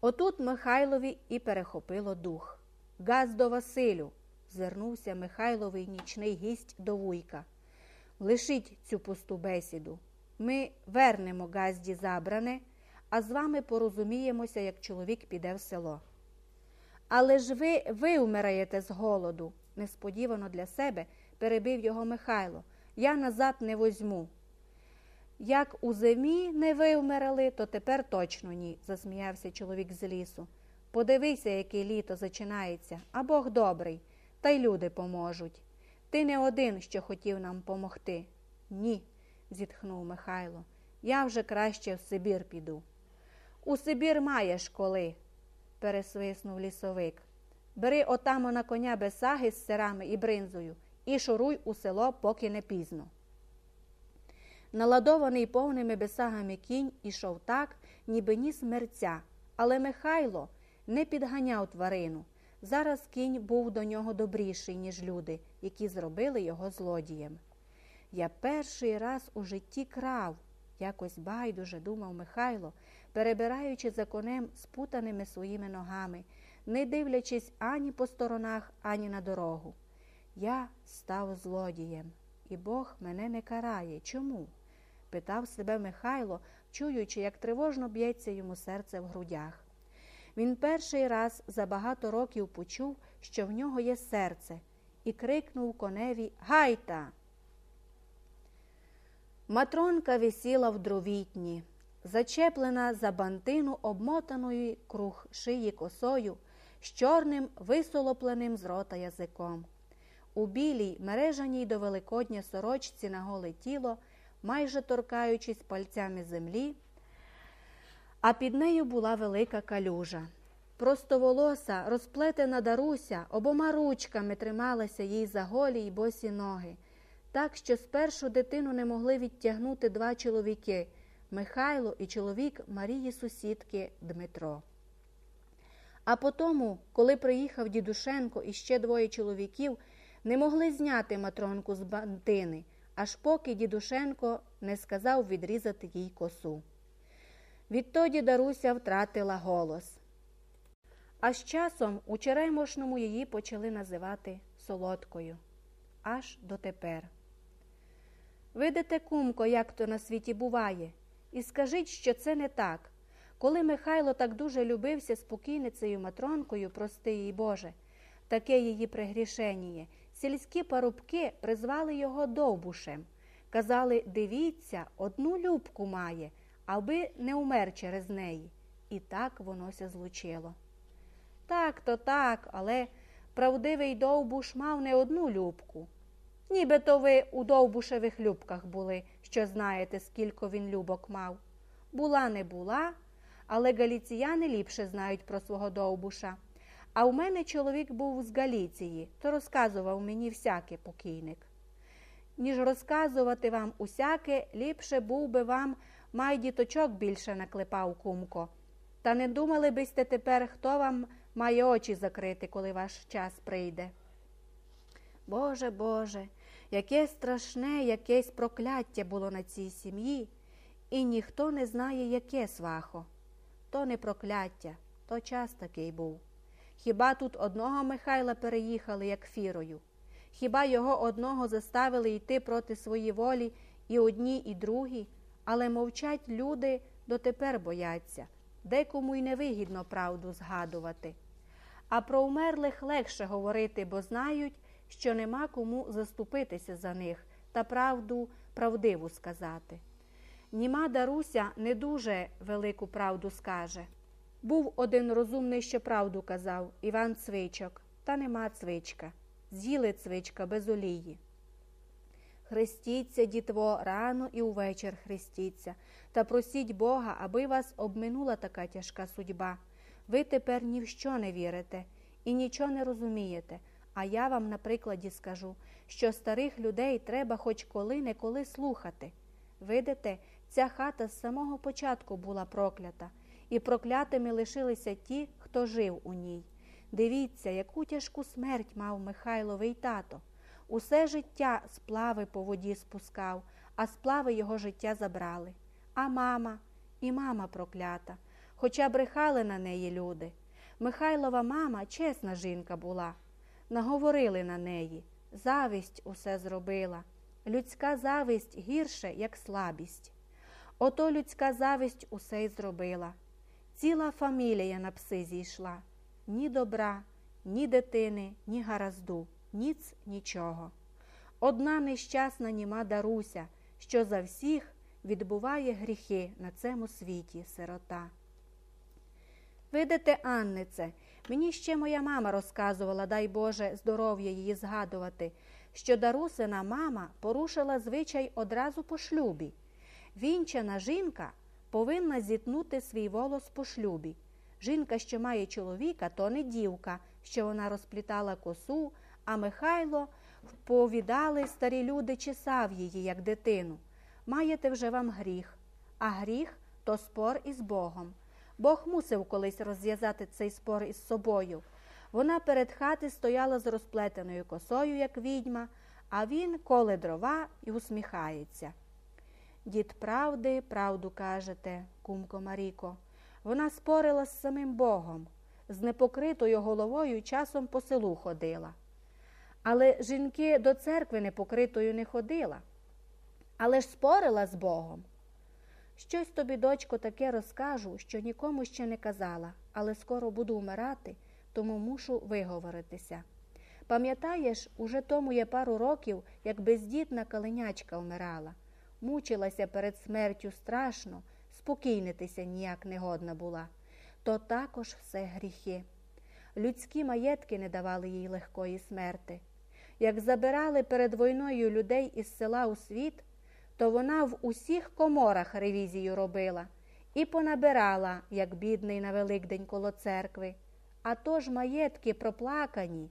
Отут Михайлові і перехопило дух. Газ до Василю, звернувся Михайловий нічний гість до вуйка. Лишіть цю пусту бесіду. Ми вернемо газді забране, а з вами порозуміємося, як чоловік піде в село. Але ж ви вимираєте з голоду, несподівано для себе перебив його Михайло. Я назад не возьму. Як у зимі не вимерли, то тепер точно ні, засміявся чоловік з лісу. Подивися, яке літо зачинається, а Бог добрий, та й люди поможуть. Ти не один, що хотів нам помогти. Ні, зітхнув Михайло. Я вже краще в Сибір піду. У Сибір маєш коли, пересвиснув лісовик. Бери отамо на коня без саги з сирами і бринзою і шуруй у село, поки не пізно. Наладований повними бесагами кінь ішов так, ніби ніс мерця, але Михайло не підганяв тварину. Зараз кінь був до нього добріший, ніж люди, які зробили його злодієм. Я перший раз у житті крав, якось байдуже думав Михайло, перебираючи за конем спутаними своїми ногами, не дивлячись ані по сторонах, ані на дорогу. Я став злодієм, і Бог мене не карає. Чому? Питав себе Михайло, чуючи, як тривожно б'ється йому серце в грудях. Він перший раз за багато років почув, що в нього є серце, і крикнув коневі Гайта. Матронка висіла в дровітні, зачеплена за бантину, обмотаною круг шиї косою, з чорним висолопленим з рота язиком. У білій, мережаній до Великодня сорочці на голе тіло, майже торкаючись пальцями землі, а під нею була велика калюжа. Простоволоса, розплетена Даруся, обома ручками трималася їй за голі й босі ноги, так що спершу дитину не могли відтягнути два чоловіки Михайло і чоловік Марії сусідки Дмитро. А потому, коли приїхав дідушенко і ще двоє чоловіків, не могли зняти матронку з бантини, аж поки дідушенко не сказав відрізати їй косу. Відтоді Даруся втратила голос. А з часом у Черемошному її почали називати солодкою. Аж дотепер. Видите, кумко, як то на світі буває, і скажіть, що це не так. Коли Михайло так дуже любився спокійницею матронкою, прости їй Боже, таке її пригрішеніє, сільські парубки призвали його довбушем. Казали дивіться, одну любку має, аби не умер через неї. І так воно ся злучило. Так, то так, але правдивий довбуш мав не одну любку. Нібито ви у довбушевих любках були, що знаєте, скільки він любок мав. Була не була, але галіціяни ліпше знають про свого довбуша. А у мене чоловік був з Галіції, то розказував мені всяке покійник. Ніж розказувати вам усяке, ліпше був би вам май діточок більше наклепав кумко. Та не думали бисте тепер, хто вам має очі закрити, коли ваш час прийде. Боже Боже, яке страшне якесь прокляття було на цій сім'ї, і ніхто не знає, яке свахо. То не прокляття, то час такий був. Хіба тут одного Михайла переїхали, як фірою? Хіба його одного заставили йти проти своєї волі і одні, і другі, але мовчать люди дотепер бояться, декому й невигідно правду згадувати. А про умерлих легше говорити, бо знають, що нема кому заступитися за них та правду правдиву сказати. Німа Даруся не дуже велику правду скаже. Був один розумний, що правду казав Іван Цвичок, та нема цвичка. З'їли цвичка без олії. Хрестіться, дітво, рано і увечір хрестіться, та просіть Бога, аби вас обминула така тяжка судьба. Ви тепер ні в що не вірите і нічого не розумієте. А я вам на прикладі скажу, що старих людей треба хоч коли-неколи слухати. Видите, ця хата з самого початку була проклята, і проклятими лишилися ті, хто жив у ній. Дивіться, яку тяжку смерть мав Михайловий тато. Усе життя сплави по воді спускав, а сплави його життя забрали. А мама, і мама проклята. хоча брехали на неї люди. Михайлова мама чесна жінка була. Наговорили на неї. Завість усе зробила. Людська завість гірше, як слабість. Ото людська завість усе й зробила. Ціла фамілія на пси зійшла. Ні добра, ні дитини, ні гаразду, ніц нічого. Одна нещасна німа Даруся, що за всіх відбуває гріхи на цьому світі сирота. Видите, Аннице, мені ще моя мама розказувала, дай Боже, здоров'я її згадувати, що Дарусина мама порушила звичай одразу по шлюбі. Вінчана жінка повинна зітнути свій волос по шлюбі. Жінка, що має чоловіка, то не дівка, що вона розплітала косу, а Михайло повідали старі люди, чесав її, як дитину. Маєте вже вам гріх, а гріх то спор із Богом. Бог мусив колись розв'язати цей спор із собою. Вона перед хати стояла з розплетеною косою, як відьма, а він коле дрова і усміхається. Дід правди, правду кажете, кумко Маріко. Вона спорила з самим Богом, з непокритою головою часом по селу ходила. Але жінки до церкви непокритою не ходила, але ж спорила з Богом. Щось тобі, дочко, таке розкажу, що нікому ще не казала, але скоро буду вмирати, тому мушу виговоритися. Пам'ятаєш, уже тому є пару років, як бездітна калинячка вмирала, мучилася перед смертю страшно, спокійнитися ніяк не годна була. То також все гріхи. Людські маєтки не давали їй легкої смерти. Як забирали перед війною людей із села у світ, то вона в усіх коморах ревізію робила і понабирала, як бідний на Великдень коло церкви. А то ж маєтки проплакані,